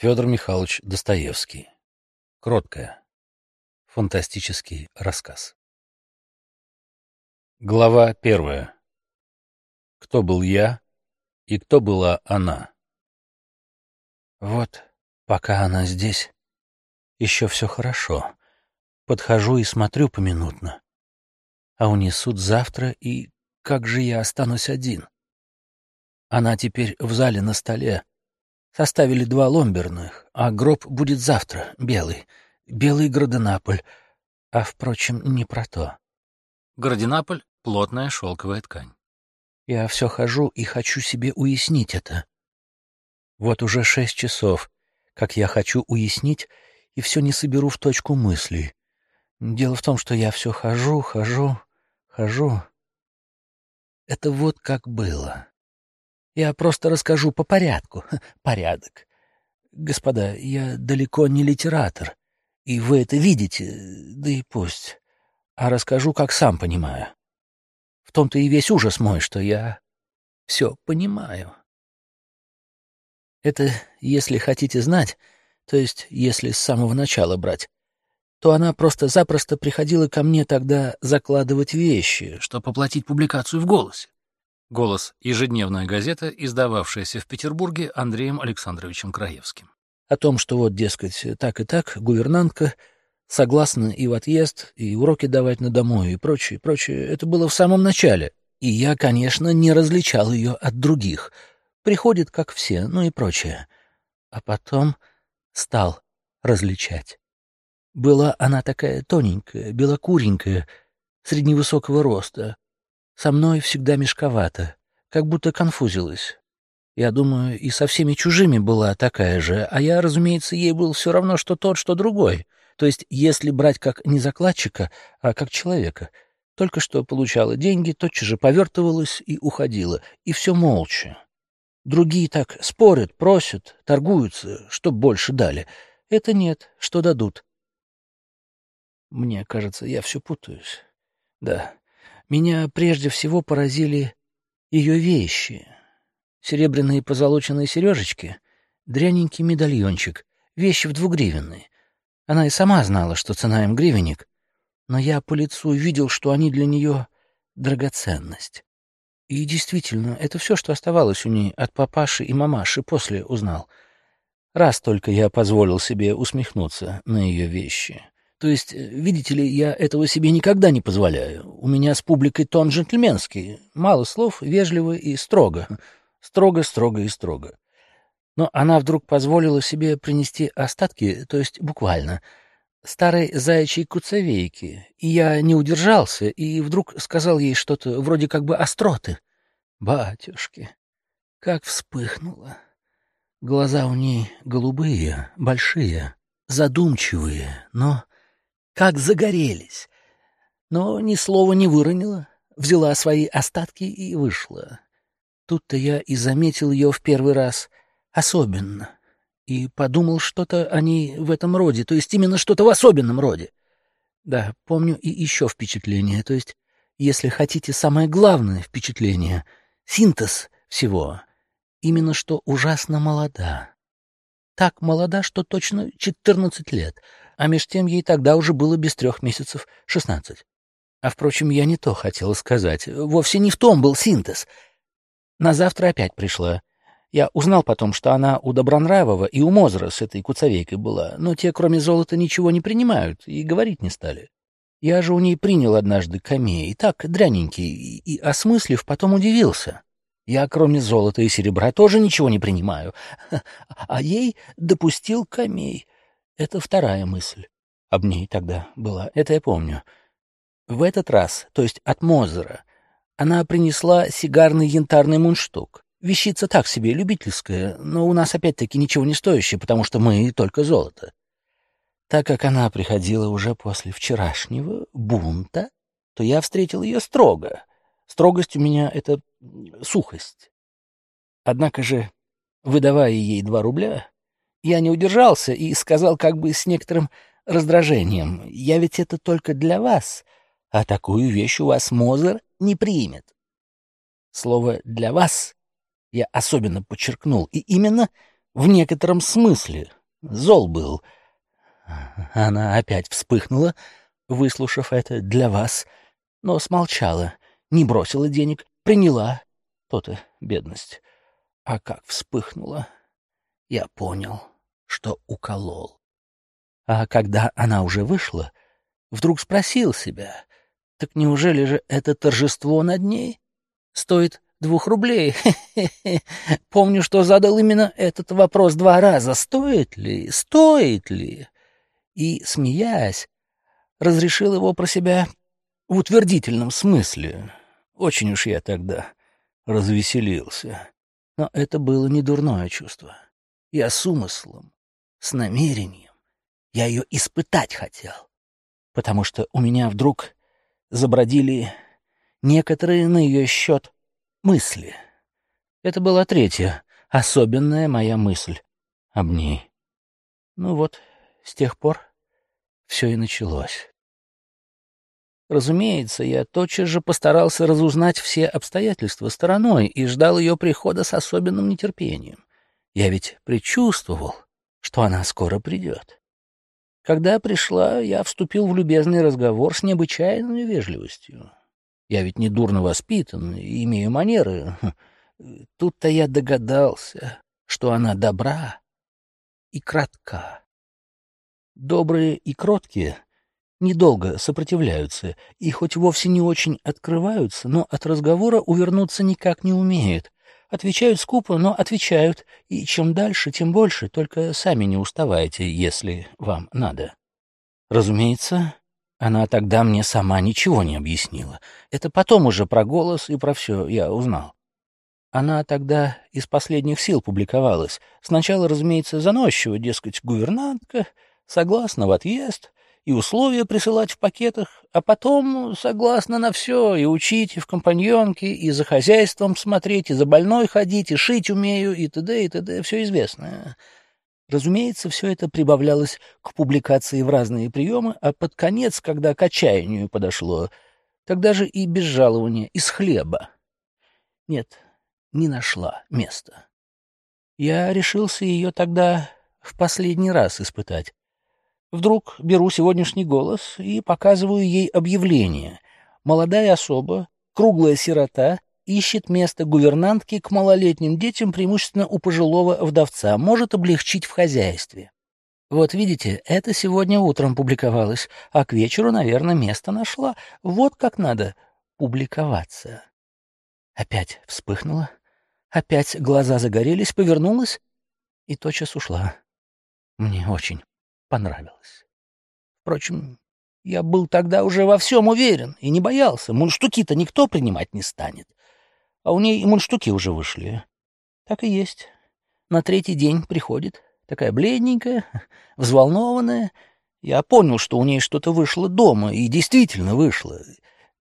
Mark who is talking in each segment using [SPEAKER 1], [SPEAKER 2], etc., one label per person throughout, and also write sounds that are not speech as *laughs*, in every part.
[SPEAKER 1] Федор Михайлович Достоевский. Кроткая. Фантастический рассказ. Глава первая. Кто был я и кто была она?
[SPEAKER 2] Вот, пока она здесь, еще все хорошо. Подхожу и смотрю поминутно. А унесут завтра, и как же я останусь один? Она теперь в зале на столе, Составили два ломберных, а гроб будет завтра, белый. Белый Граденаполь. А, впрочем, не про то.
[SPEAKER 1] Граденаполь — плотная шелковая ткань.
[SPEAKER 2] Я все хожу и хочу себе уяснить это. Вот уже шесть часов, как я хочу уяснить, и все не соберу в точку мысли. Дело в том, что я все хожу, хожу, хожу. Это вот как было. Я просто расскажу по порядку. *laughs* Порядок. Господа, я далеко не литератор, и вы это видите, да и пусть. А расскажу, как сам понимаю. В том-то и весь ужас мой, что я все понимаю. Это, если хотите знать, то есть если с самого начала брать, то она просто-запросто приходила ко мне тогда закладывать вещи, чтобы оплатить публикацию в «Голосе».
[SPEAKER 1] Голос — ежедневная газета, издававшаяся в Петербурге Андреем Александровичем Краевским.
[SPEAKER 2] О том, что вот, дескать, так и так, гувернантка согласна и в отъезд, и уроки давать на домой, и прочее, прочее. Это было в самом начале. И я, конечно, не различал ее от других. Приходит, как все, ну и прочее. А потом стал различать. Была она такая тоненькая, белокуренькая, средневысокого роста, со мной всегда мешковато, как будто конфузилась. Я думаю, и со всеми чужими была такая же, а я, разумеется, ей был все равно, что тот, что другой. То есть, если брать как не закладчика, а как человека. Только что получала деньги, тотчас же повертывалась и уходила, и все молча. Другие так спорят, просят, торгуются, чтоб больше дали. Это нет, что дадут. Мне кажется, я все путаюсь. Да, меня прежде всего поразили ее вещи. Серебряные позолоченные сережечки, дряненький медальончик, вещи в двугривенные. Она и сама знала, что цена им гривенник, но я по лицу видел, что они для нее драгоценность. И действительно, это все, что оставалось у ней от папаши и мамаши, после узнал. Раз только я позволил себе усмехнуться на ее вещи. То есть, э, видите ли, я этого себе никогда не позволяю. У меня с публикой тон джентльменский. Мало слов, вежливо и строго. *laughs* Строго, строго и строго. Но она вдруг позволила себе принести остатки, то есть буквально, старой заячьей куцовейки. И я не удержался, и вдруг сказал ей что-то вроде как бы остроты. Батюшки, как вспыхнуло. Глаза у ней голубые, большие, задумчивые, но как загорелись. Но ни слова не выронила, взяла свои остатки и вышла. Тут-то я и заметил ее в первый раз особенно. И подумал что-то о ней в этом роде, то есть именно что-то в особенном роде. Да, помню и еще впечатление, то есть, если хотите, самое главное впечатление, синтез всего, именно что ужасно молода. Так молода, что точно четырнадцать лет — а меж тем ей тогда уже было без трех месяцев шестнадцать. А, впрочем, я не то хотела сказать. Вовсе не в том был синтез. На завтра опять пришла. Я узнал потом, что она у Добронравова и у Мозера с этой куцовейкой была, но те, кроме золота, ничего не принимают и говорить не стали. Я же у ней принял однажды камей, так, дряненький, и, и, осмыслив, потом удивился. Я, кроме золота и серебра, тоже ничего не принимаю. *laughs* А ей допустил камей. Это вторая мысль. Об ней тогда была, это я помню. В этот раз, то есть от Мозера, она принесла сигарный янтарный мундштук. Вещица так себе, любительская, но у нас опять-таки ничего не стоящее, потому что мы только золото. Так как она приходила уже после вчерашнего бунта, то я встретил ее строго. Строгость у меня — это сухость. Однако же, выдавая ей два рубля, я не удержался и сказал как бы с некоторым раздражением, «Я ведь это только для вас, а такую вещь у вас Мозер не примет». Слово «для вас» я особенно подчеркнул, и именно в некотором смысле. Зол был. Она опять вспыхнула, выслушав это для вас, но смолчала, не бросила денег, приняла. То-то бедность. А как вспыхнула, я понял, что уколол. А когда она уже вышла, вдруг спросил себя, так неужели же это торжество над ней стоит двух рублей? *laughs* Помню, что задал именно этот вопрос два раза. Стоит ли? Стоит ли? И, смеясь, разрешил его про себя в утвердительном смысле. Очень уж я тогда развеселился. Но это было не дурное чувство. Я с умыслом, с намерением. Я ее испытать хотел. Потому что у меня вдруг забродили некоторые на ее счет мысли. Это была третья, особенная моя мысль об ней. Ну вот, с тех пор все и началось. Разумеется, я тотчас же постарался разузнать все обстоятельства стороной и ждал ее прихода с особенным нетерпением. Я ведь предчувствовал, что она скоро придет. Когда пришла, я вступил в любезный разговор с необычайной вежливостью. Я ведь не дурно воспитан и имею манеры. *laughs* Тут-то я догадался, что она добра и кратка. Добрые и кроткие недолго сопротивляются и хоть вовсе не очень открываются, но от разговора увернуться никак не умеют. Отвечают скупо, но отвечают, и чем дальше, тем больше, только сами не уставайте, если вам надо. Разумеется, она тогда мне сама ничего не объяснила. Это потом уже про голос и про все я узнал. Она тогда из последних сил публиковалась. Сначала, разумеется, заносчиво, дескать, гувернантка, согласна в отъезд, и условия присылать в пакетах, а потом согласно на все, и учить, и в компаньонке, и за хозяйством смотреть, и за больной ходить, и шить умею, и т.д., и т.д., все известно. Разумеется, все это прибавлялось к публикации в разные приемы, а под конец, когда к отчаянию подошло, тогда же и без жалования, из хлеба. Нет, не нашла места. Я решился ее тогда в последний раз испытать. Вдруг беру сегодняшний голос и показываю ей объявление. Молодая особа, круглая сирота, ищет место гувернантки к малолетним детям, преимущественно у пожилого вдовца, может облегчить в хозяйстве. Вот видите, это сегодня утром публиковалось, а к вечеру, наверное, место нашла. Вот как надо публиковаться. Опять вспыхнула, опять глаза загорелись, повернулась и тотчас ушла. Мне очень понравилось. Впрочем, я был тогда уже во всем уверен и не боялся. Мундштуки-то никто принимать не станет. А у ней мундштуки уже вышли. Так и есть. На третий день приходит, такая бледненькая, *laughs* взволнованная. Я понял, что у ней что-то вышло дома, и действительно вышло.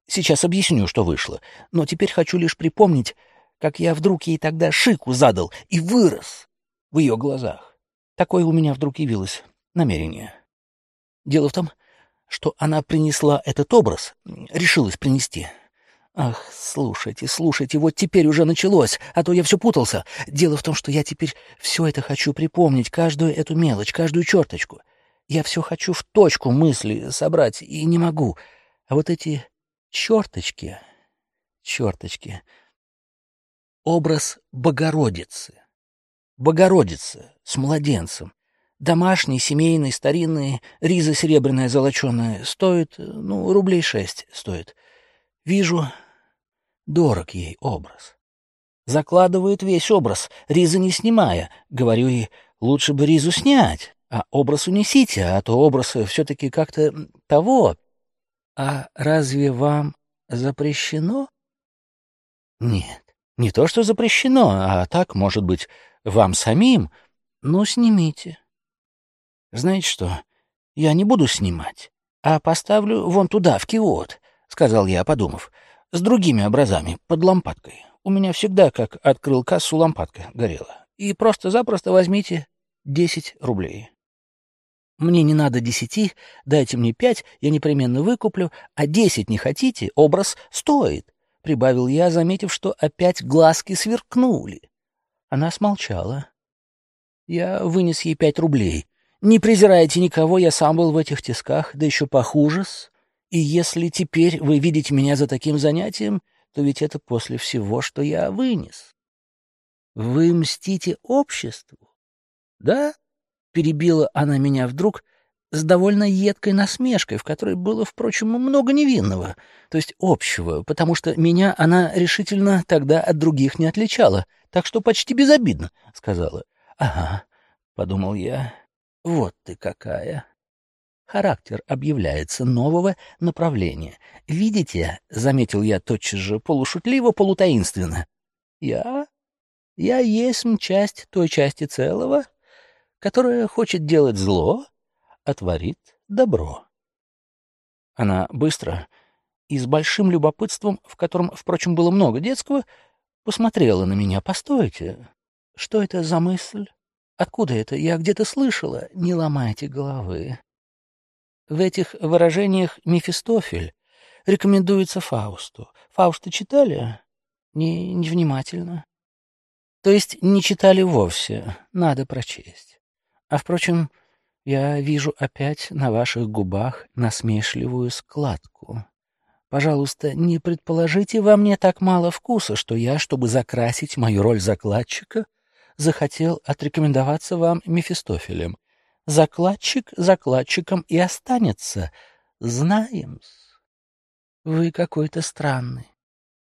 [SPEAKER 2] Сейчас объясню, что вышло. Но теперь хочу лишь припомнить, как я вдруг ей тогда шику задал и вырос в ее глазах. Такое у меня вдруг явилось намерение. Дело в том, что она принесла этот образ, решилась принести. Ах, слушайте, слушайте, вот теперь уже началось, а то я все путался. Дело в том, что я теперь все это хочу припомнить, каждую эту мелочь, каждую черточку. Я все хочу в точку мысли собрать, и не могу. А вот эти черточки, черточки, образ Богородицы. Богородица с младенцем. Домашний, семейный, старинный, риза серебряная золоченая. Стоит, ну, рублей шесть стоит. Вижу, дорог ей образ. Закладывает весь образ, риза не снимая. Говорю ей, лучше бы ризу снять, а образ унесите, а то образ все-таки как-то того. А разве вам запрещено? Нет, не то, что запрещено, а так, может быть, вам самим. Ну, снимите. Знаете что, я не буду снимать, а поставлю вон туда, в киот, — сказал я, подумав, — с другими образами, под лампадкой. У меня всегда, как открыл кассу, лампадка горела. И просто-запросто возьмите десять рублей. Мне не надо десяти, дайте мне пять, я непременно выкуплю, а десять не хотите, образ стоит, — прибавил я, заметив, что опять глазки сверкнули. Она смолчала. Я вынес ей пять рублей. Не презирайте никого, я сам был в этих тисках, да еще похуже -с. И если теперь вы видите меня за таким занятием, то ведь это после всего, что я вынес. Вы мстите обществу? Да? Перебила она меня вдруг с довольно едкой насмешкой, в которой было, впрочем, много невинного, то есть общего, потому что меня она решительно тогда от других не отличала, так что почти безобидно, — сказала. — Ага, — подумал я, — вот ты какая. Характер объявляется нового направления. Видите, — заметил я тотчас же полушутливо, полутаинственно, — я... я есть часть той части целого, которая хочет делать зло, а творит добро. Она быстро и с большим любопытством, в котором, впрочем, было много детского, посмотрела на меня. «Постойте, что это за мысль? Откуда это? Я где-то слышала. Не ломайте головы. В этих выражениях Мефистофель рекомендуется Фаусту. Фауста читали? Не, невнимательно. То есть не читали вовсе. Надо прочесть. А, впрочем, я вижу опять на ваших губах насмешливую складку. Пожалуйста, не предположите во мне так мало вкуса, что я, чтобы закрасить мою роль закладчика, захотел отрекомендоваться вам Мефистофелем. Закладчик закладчиком и останется. Знаем-с. Вы какой-то странный.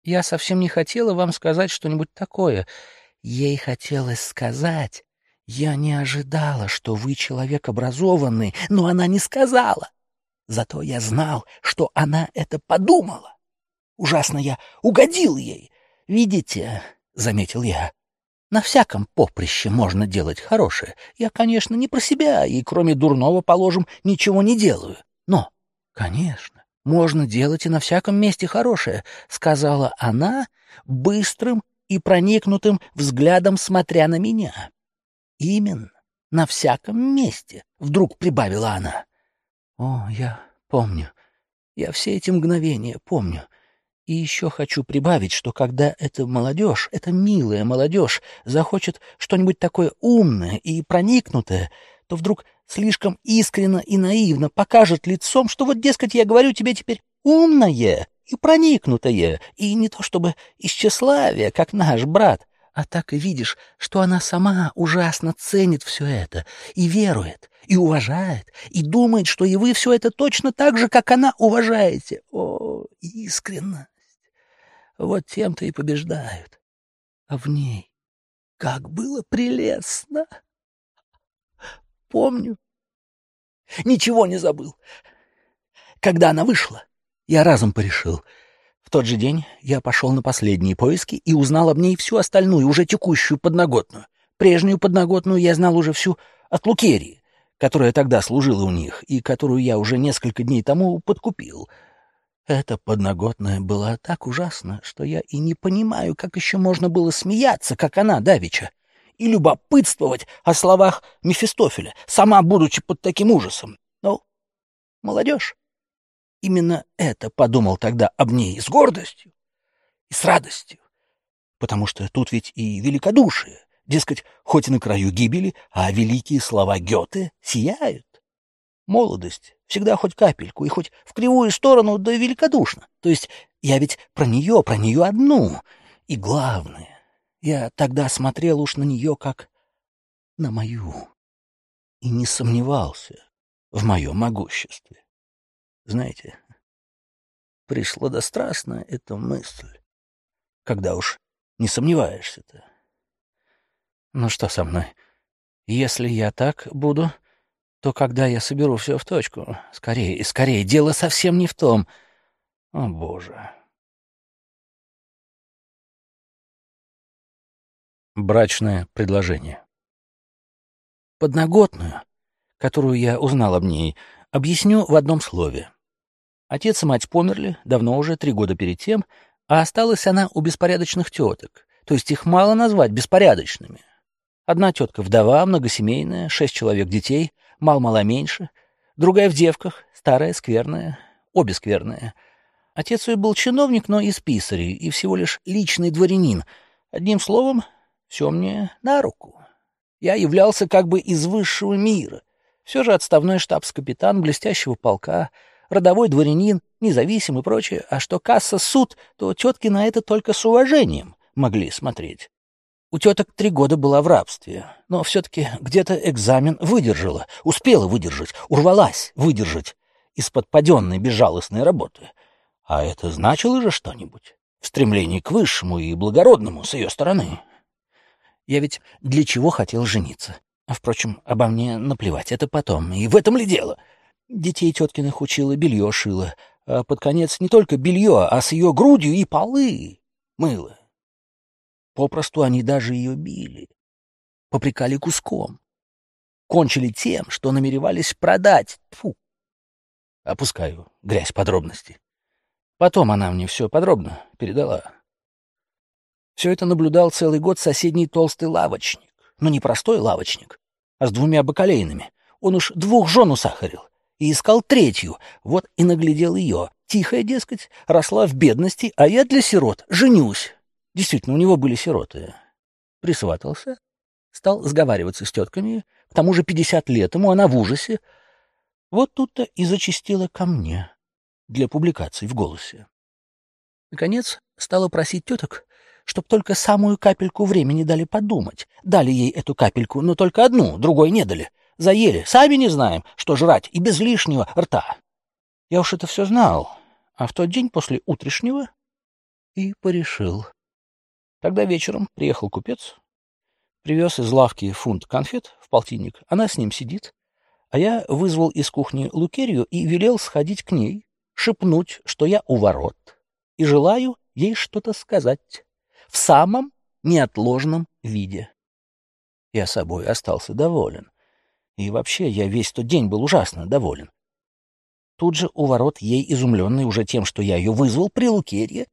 [SPEAKER 2] Я совсем не хотела вам сказать что-нибудь такое. Ей хотелось сказать, я не ожидала, что вы человек образованный, но она не сказала. Зато я знал, что она это подумала. Ужасно я угодил ей. Видите, — заметил я, — на всяком поприще можно делать хорошее. Я, конечно, не про себя, и кроме дурного, положим, ничего не делаю. Но, конечно, можно делать и на всяком месте хорошее, — сказала она, быстрым и проникнутым взглядом смотря на меня. Именно, на всяком месте, — вдруг прибавила она. О, я помню. Я все эти мгновения помню. И еще хочу прибавить, что когда эта молодежь, эта милая молодежь, захочет что-нибудь такое умное и проникнутое, то вдруг слишком искренно и наивно покажет лицом, что вот, дескать, я говорю тебе теперь умное и проникнутое, и не то чтобы из тщеславия, как наш брат, а так и видишь, что она сама ужасно ценит все это, и верует, и уважает, и думает, что и вы все это точно так же, как она уважаете. О, искренность! Вот тем-то и побеждают. А в ней как было прелестно! Помню. Ничего не забыл. Когда она вышла, я разом порешил — в тот же день я пошел на последние поиски и узнал об ней всю остальную, уже текущую подноготную. Прежнюю подноготную я знал уже всю от Лукерии, которая тогда служила у них и которую я уже несколько дней тому подкупил. Эта подноготная была так ужасна, что я и не понимаю, как еще можно было смеяться, как она, Давича, и любопытствовать о словах Мефистофеля, сама будучи под таким ужасом. Ну, молодежь. Именно это подумал тогда об ней с гордостью и с радостью. Потому что тут ведь и великодушие, дескать, хоть и на краю гибели, а великие слова Гёте сияют. Молодость всегда хоть капельку, и хоть в кривую сторону, да великодушно. То есть я ведь про нее, про нее одну. И главное, я тогда смотрел уж на нее как на мою. И не сомневался в моем могуществе. Знаете, пришла до страстная эта мысль, когда уж не сомневаешься-то. Ну что со мной? Если я так буду, то когда я соберу все в точку? Скорее, скорее, дело совсем не в том. О, Боже.
[SPEAKER 1] Брачное предложение.
[SPEAKER 2] Подноготную, которую я узнал об ней, объясню в одном слове. Отец и мать померли, давно уже, три года перед тем, а осталась она у беспорядочных теток, то есть их мало назвать беспорядочными. Одна тетка вдова, многосемейная, шесть человек детей, мал-мало меньше, другая в девках, старая, скверная, обе скверные. Отец ее был чиновник, но из писарей, и всего лишь личный дворянин. Одним словом, все мне на руку. Я являлся как бы из высшего мира. Все же отставной штабс-капитан блестящего полка, родовой дворянин, независимый и прочее. А что касса суд, то тетки на это только с уважением могли смотреть. У теток три года была в рабстве, но все-таки где-то экзамен выдержала, успела выдержать, урвалась выдержать из-под паденной безжалостной работы. А это значило же что-нибудь в стремлении к высшему и благородному с ее стороны. Я ведь для чего хотел жениться? А, впрочем, обо мне наплевать, это потом. И в этом ли дело? Детей теткиных учила, белье шила. А под конец не только белье, а с ее грудью и полы мыло. Попросту они даже ее били. Попрекали куском. Кончили тем, что намеревались продать. Фу. Опускаю грязь подробностей. Потом она мне все подробно передала. Все это наблюдал целый год соседний толстый лавочник. Но не простой лавочник, а с двумя бакалейнами. Он уж двух жен усахарил и искал третью. Вот и наглядел ее. Тихая, дескать, росла в бедности, а я для сирот женюсь. Действительно, у него были сироты. Присватался, стал сговариваться с тетками. К тому же пятьдесят лет ему, она в ужасе. Вот тут-то и зачастила ко мне для публикаций в голосе. Наконец, стала просить теток чтоб только самую капельку времени дали подумать. Дали ей эту капельку, но только одну, другой не дали. Заели, сами не знаем, что жрать, и без лишнего рта. Я уж это все знал, а в тот день после утрешнего и порешил. Тогда вечером приехал купец, привез из лавки фунт конфет в полтинник, она с ним сидит, а я вызвал из кухни Лукерью и велел сходить к ней, шепнуть, что я у ворот, и желаю ей что-то сказать в самом неотложном виде. Я собой остался доволен. И вообще, я весь тот день был ужасно доволен. Тут же у ворот ей, изумленный уже тем, что я ее вызвал при Лукерье,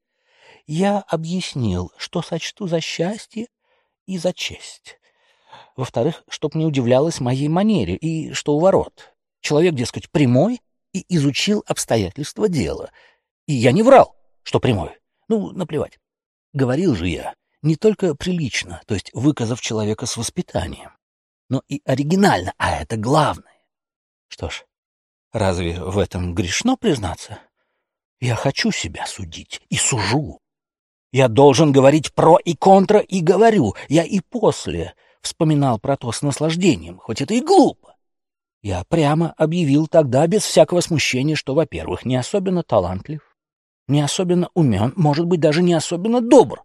[SPEAKER 2] я объяснил, что сочту за счастье и за честь. Во-вторых, чтоб не удивлялась моей манере, и что у ворот. Человек, дескать, прямой и изучил обстоятельства дела. И я не врал, что прямой. Ну, наплевать. Говорил же я, не только прилично, то есть выказав человека с воспитанием, но и оригинально, а это главное. Что ж, разве в этом грешно признаться? Я хочу себя судить и сужу. Я должен говорить про и контра, и говорю. Я и после вспоминал про то с наслаждением, хоть это и глупо. Я прямо объявил тогда, без всякого смущения, что, во-первых, не особенно талантлив, не особенно умен, может быть, даже не особенно добр.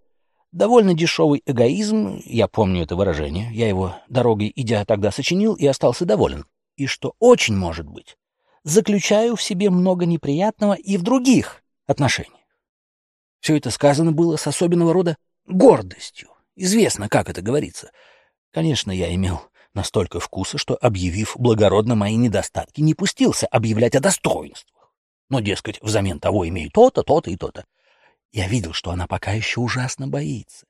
[SPEAKER 2] Довольно дешевый эгоизм, я помню это выражение, я его дорогой идя тогда сочинил и остался доволен. И что очень может быть, заключаю в себе много неприятного и в других отношениях. Все это сказано было с особенного рода гордостью. Известно, как это говорится. Конечно, я имел настолько вкуса, что, объявив благородно мои недостатки, не пустился объявлять о достоинствах но, дескать, взамен того имею то-то, то-то и то-то. Я видел, что она пока еще ужасно боится.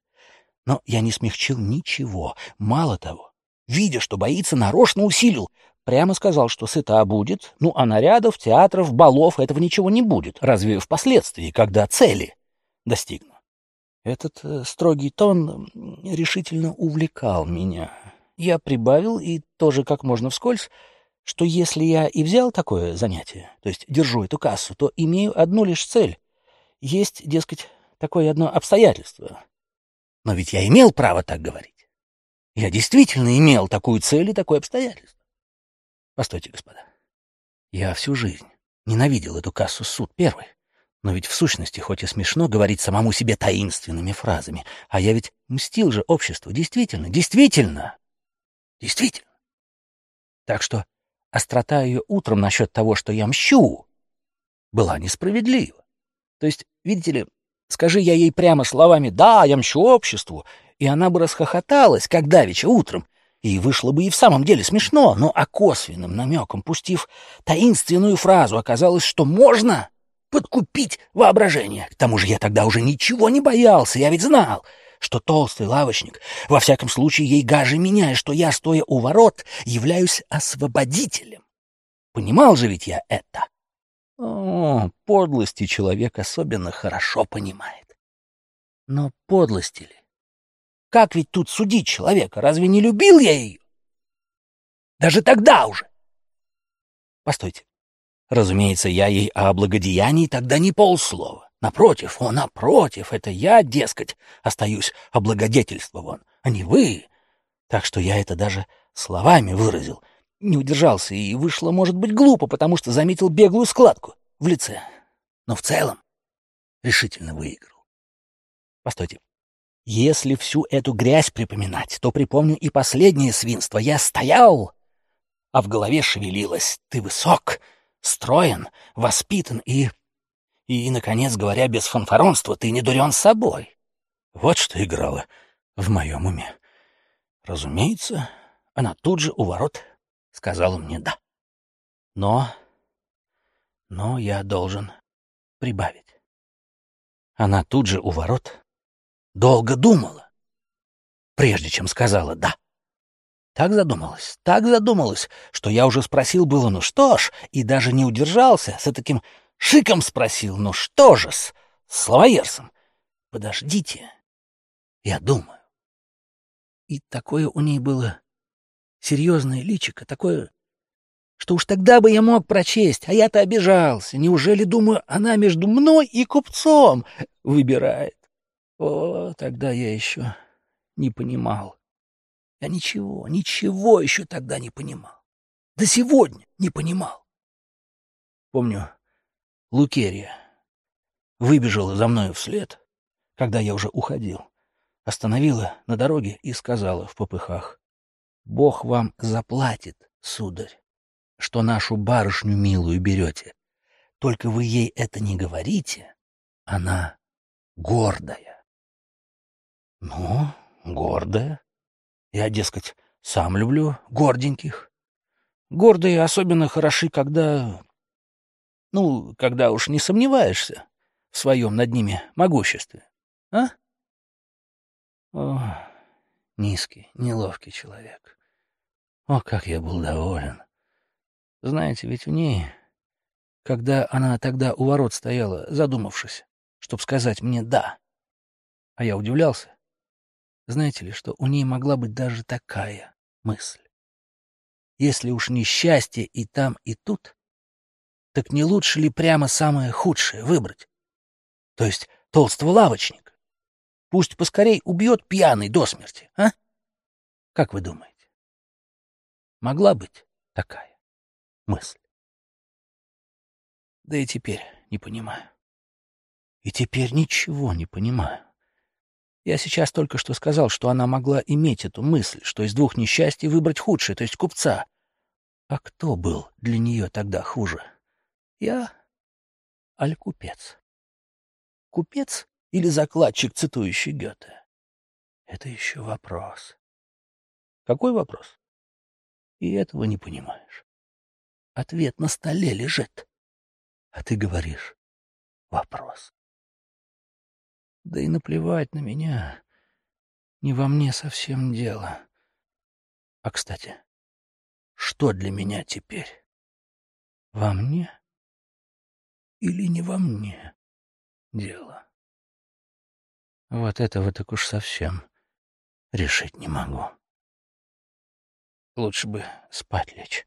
[SPEAKER 2] Но я не смягчил ничего. Мало того, видя, что боится, нарочно усилил. Прямо сказал, что сыта будет, ну а нарядов, театров, балов этого ничего не будет. Разве впоследствии, когда цели достигну? Этот э, строгий тон решительно увлекал меня. Я прибавил и тоже как можно вскользь что если я и взял такое занятие, то есть держу эту кассу, то имею одну лишь цель. Есть, дескать, такое одно обстоятельство. Но ведь я имел право так говорить. Я действительно имел такую цель и такое обстоятельство. Постойте, господа. Я всю жизнь ненавидел эту кассу суд первый. Но ведь в сущности, хоть и смешно говорить самому себе таинственными фразами, а я ведь мстил же обществу. Действительно, действительно, действительно. Так что острота ее утром насчет того, что я мщу, была несправедлива. То есть, видите ли, скажи я ей прямо словами «да, я мщу обществу», и она бы расхохоталась, как давеча утром, и вышло бы и в самом деле смешно, но а косвенным намеком, пустив таинственную фразу, оказалось, что можно подкупить воображение. К тому же я тогда уже ничего не боялся, я ведь знал — что толстый лавочник, во всяком случае ей гаже меня, и что я, стоя у ворот, являюсь освободителем. Понимал же ведь я это. О, подлости человек особенно хорошо понимает. Но подлости ли? Как ведь тут судить человека? Разве не любил я ее? Даже тогда уже. Постойте. Разумеется, я ей о благодеянии тогда не полслова. Напротив, о, напротив, это я, дескать, остаюсь облагодетельствован, а не вы. Так что я это даже словами выразил. Не удержался, и вышло, может быть, глупо, потому что заметил беглую складку в лице. Но в целом решительно выиграл. Постойте. Если всю эту грязь припоминать, то припомню и последнее свинство. Я стоял, а в голове шевелилось. Ты высок, строен, воспитан и... И, наконец говоря, без фанфаронства, ты не дурен собой. Вот что играло в моем уме. Разумеется, она тут же у ворот сказала мне «да». Но... Но я должен прибавить. Она тут же у ворот долго думала, прежде чем сказала «да». Так задумалась, так задумалась, что я уже спросил было «ну что ж», и даже не удержался, с таким шиком спросил «ну что же с словоерсом?» «Подождите, я думаю». И такое у ней было серьезное личико, такое, что уж тогда бы я мог прочесть, а я-то обижался. Неужели, думаю, она между мной и купцом выбирает? О, тогда я еще не понимал. Я ничего, ничего еще тогда не понимал. До сегодня не понимал. Помню, Лукерия выбежала за мною вслед, когда я уже уходил, остановила на дороге и сказала в попыхах, «Бог вам заплатит, сударь, что нашу барышню милую берете. Только вы ей это не говорите, она гордая». «Ну, гордая», я, дескать, сам люблю горденьких. Гордые особенно хороши, когда... Ну, когда уж не сомневаешься в своем над ними могуществе. А? О, низкий, неловкий человек. О, как я был доволен. Знаете, ведь в ней, когда она тогда у ворот стояла, задумавшись, чтоб сказать мне «да», а я удивлялся, знаете ли, что у ней могла быть даже такая мысль? Если уж несчастье и там, и тут, так не лучше ли прямо самое худшее выбрать? То есть толстого лавочника? Пусть поскорей убьет пьяный до смерти, а? Как вы думаете? Могла быть такая мысль? Да и теперь не понимаю. И теперь ничего не понимаю. Я сейчас только что сказал, что она могла иметь эту мысль, что из двух несчастий выбрать худшее, то есть купца. А кто был для нее тогда хуже? Я аль купец? Купец или закладчик, цитующий Гёте? Это еще вопрос. Какой вопрос? И этого не понимаешь. Ответ на столе лежит. А ты говоришь вопрос. Да и наплевать на меня. Не во мне совсем дело. А, кстати, что для меня теперь? Во мне или не во мне дело? Вот этого так уж совсем решить не могу. Лучше бы спать лечь.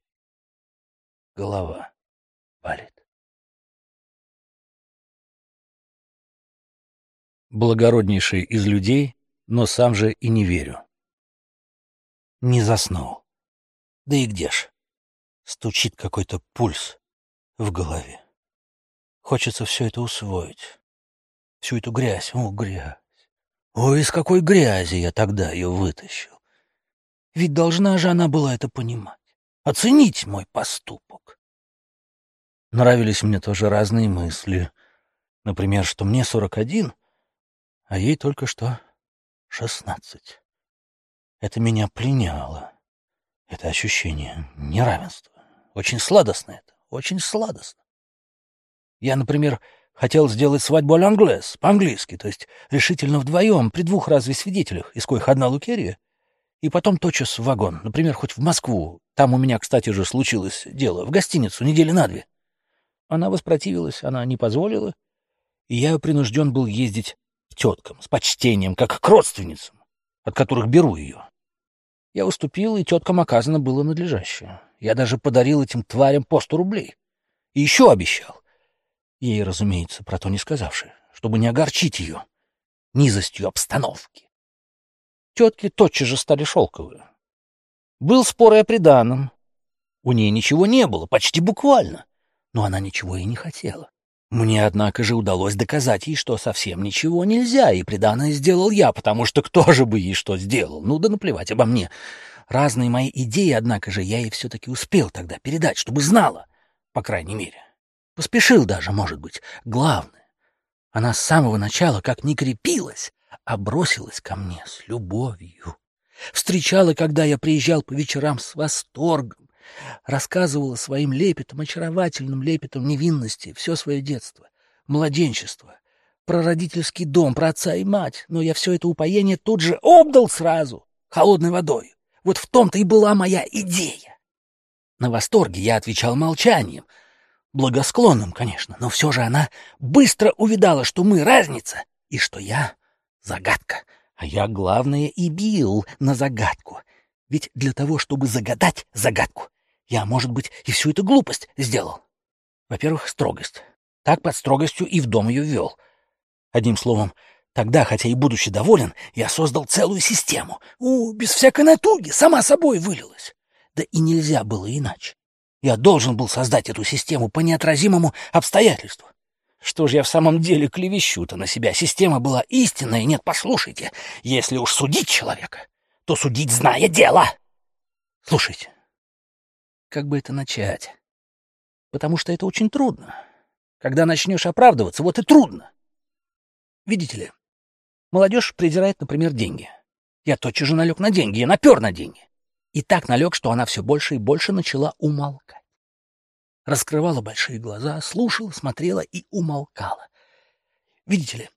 [SPEAKER 2] Голова болит.
[SPEAKER 1] Благороднейший из людей, но сам же и не верю.
[SPEAKER 2] Не заснул. Да и где ж? Стучит какой-то пульс в голове. Хочется все это усвоить. Всю эту грязь, о, грязь. Ой, из какой грязи я тогда ее вытащил. Ведь должна же она была это понимать. Оценить мой поступок. Нравились мне тоже разные мысли. Например, что мне сорок один, а ей только что шестнадцать. Это меня пленяло. Это ощущение неравенства. Очень сладостно это, очень сладостно. Я, например, хотел сделать свадьбу аль-англес, по-английски, то есть решительно вдвоем, при двух разве свидетелях, из коих одна Лукерия, и потом тотчас в вагон, например, хоть в Москву. Там у меня, кстати же, случилось дело, в гостиницу, недели на две. Она воспротивилась, она не позволила, и я принужден был ездить теткам, с почтением, как к родственницам. от которых беру ее. Я уступил, и теткам оказано было надлежащее. Я даже подарил этим тварям по сто рублей. И еще обещал. Ей, разумеется, про то не сказавши, чтобы не огорчить ее низостью обстановки. Тетки тотчас же стали шелковые. Был спор и о приданом. У ней ничего не было, почти буквально. Но она ничего и не хотела. Мне, однако же, удалось доказать ей, что совсем ничего нельзя, и приданное сделал я, потому что кто же бы ей что сделал? Ну да наплевать обо мне. Разные мои идеи, однако же, я ей все-таки успел тогда передать, чтобы знала, по крайней мере. Поспешил даже, может быть. Главное, она с самого начала, как не крепилась, а бросилась ко мне с любовью. Встречала, когда я приезжал по вечерам с восторгом, рассказывала своим лепетом, очаровательным лепетом невинности все свое детство, младенчество, про родительский дом, про отца и мать, но я все это упоение тут же обдал сразу, холодной водой. Вот в том-то и была моя идея. На восторге я отвечал молчанием, благосклонным, конечно, но все же она быстро увидала, что мы разница, и что я загадка, а я, главное, и бил на загадку. Ведь для того, чтобы загадать загадку, я, может быть, и всю эту глупость сделал. Во-первых, строгость. Так под строгостью и в дом ее ввел. Одним словом, тогда, хотя и будучи доволен, я создал целую систему. У, без всякой натуги, сама собой вылилась. Да и нельзя было иначе. Я должен был создать эту систему по неотразимому обстоятельству. Что ж я в самом деле клевещу-то на себя? Система была истинная. Нет, послушайте, если уж судить человека, то судить, зная дело. Слушайте, как бы это начать? Потому что это очень трудно. Когда начнешь оправдываться, вот и трудно. Видите ли, молодежь презирает, например, деньги. Я тотчас же налег на деньги, я напер на деньги. И так налег, что она все больше и больше начала умолкать. Раскрывала большие глаза, слушала, смотрела и умолкала. Видите ли,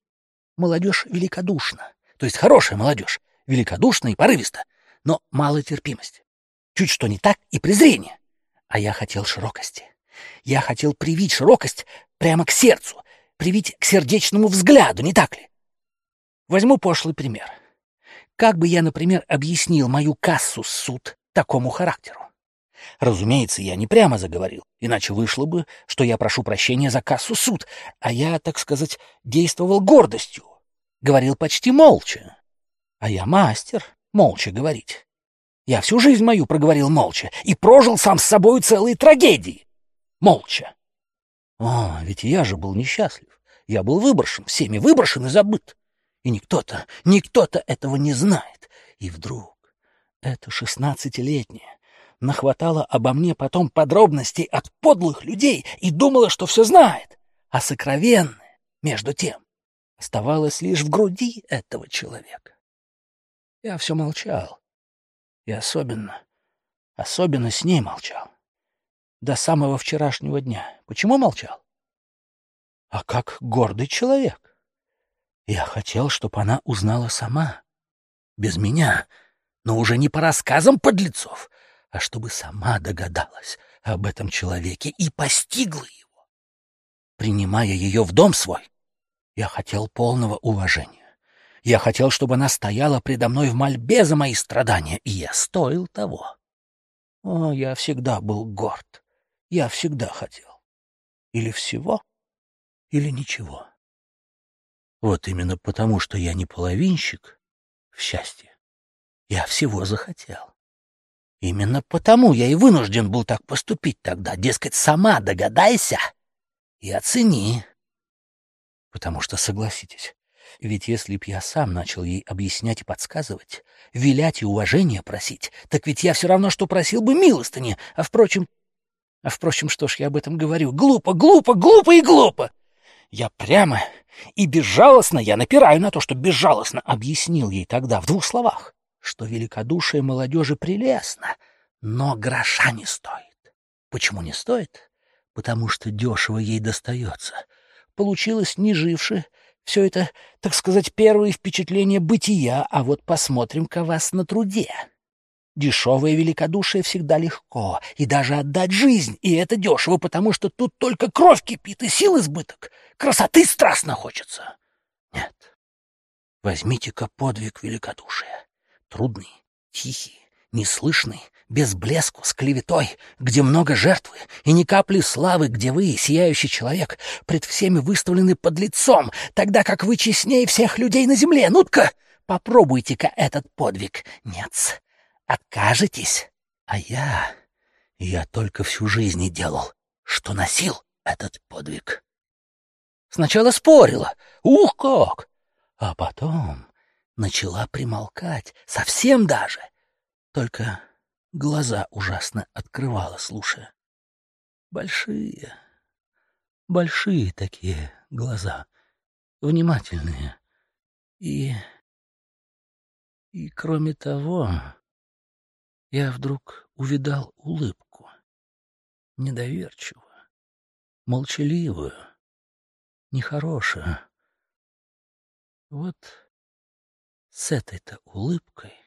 [SPEAKER 2] молодежь великодушна, то есть хорошая молодежь, великодушна и порывиста, но мало терпимости. Чуть что не так и презрение. А я хотел широкости. Я хотел привить широкость прямо к сердцу, привить к сердечному взгляду, не так ли? Возьму пошлый пример. Как бы я, например, объяснил мою кассу суд такому характеру? Разумеется, я не прямо заговорил, иначе вышло бы, что я прошу прощения за кассу суд, а я, так сказать, действовал гордостью, говорил почти молча. А я мастер молча говорить. Я всю жизнь мою проговорил молча и прожил сам с собой целые трагедии. Молча. О, ведь я же был несчастлив. Я был выброшен, всеми выброшен и забыт. И никто-то, никто-то этого не знает. И вдруг эта шестнадцатилетняя нахватала обо мне потом подробностей от подлых людей и думала, что все знает. А сокровенное, между тем, оставалось лишь в груди этого человека. Я все молчал и особенно, особенно с ней молчал. До самого вчерашнего дня. Почему молчал? А как гордый человек. Я хотел, чтобы она узнала сама. Без меня. Но уже не по рассказам подлецов, а чтобы сама догадалась об этом человеке и постигла его. Принимая ее в дом свой, я хотел полного уважения. Я хотел, чтобы она стояла предо мной в мольбе за мои страдания, и я стоил того. О, я всегда был горд. Я всегда хотел. Или всего, или ничего. Вот именно потому, что я не половинщик в счастье. Я всего захотел. Именно потому я и вынужден был так поступить тогда. Дескать, сама догадайся и оцени. Потому что, согласитесь, ведь если б я сам начал ей объяснять и подсказывать, вилять и уважения просить, так ведь я все равно, что просил бы милостыни. А впрочем... А впрочем, что ж я об этом говорю? Глупо, глупо, глупо и глупо! Я прямо и безжалостно, я напираю на то, что безжалостно объяснил ей тогда в двух словах, что великодушие молодежи прелестно, но гроша не стоит. Почему не стоит? Потому что дешево ей достается. Получилось не живши, все это, так сказать, первые впечатления бытия, а вот посмотрим-ка вас на труде. Дешевое великодушие всегда легко, и даже отдать жизнь, и это дешево, потому что тут только кровь кипит и сил избыток. Красоты страстно хочется. Нет. Возьмите-ка подвиг великодушия. трудный, тихий, неслышный, без блеску, с клеветой, где много жертвы и ни капли славы, где вы, сияющий человек, пред всеми выставлены под лицом, тогда как вы честнее всех людей на земле. Ну-ка, попробуйте-ка этот подвиг. Нет, откажетесь. А я... я только всю жизнь и делал, что носил этот подвиг. Сначала спорила. Ух, как! А потом начала примолкать, совсем даже. Только глаза ужасно открывала, слушая. Большие, большие такие глаза, внимательные. И... и кроме того, я вдруг увидал улыбку, недоверчивую, молчаливую, нехорошую. Вот с этой-то улыбкой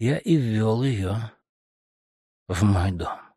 [SPEAKER 2] я и ввел ее в мой дом.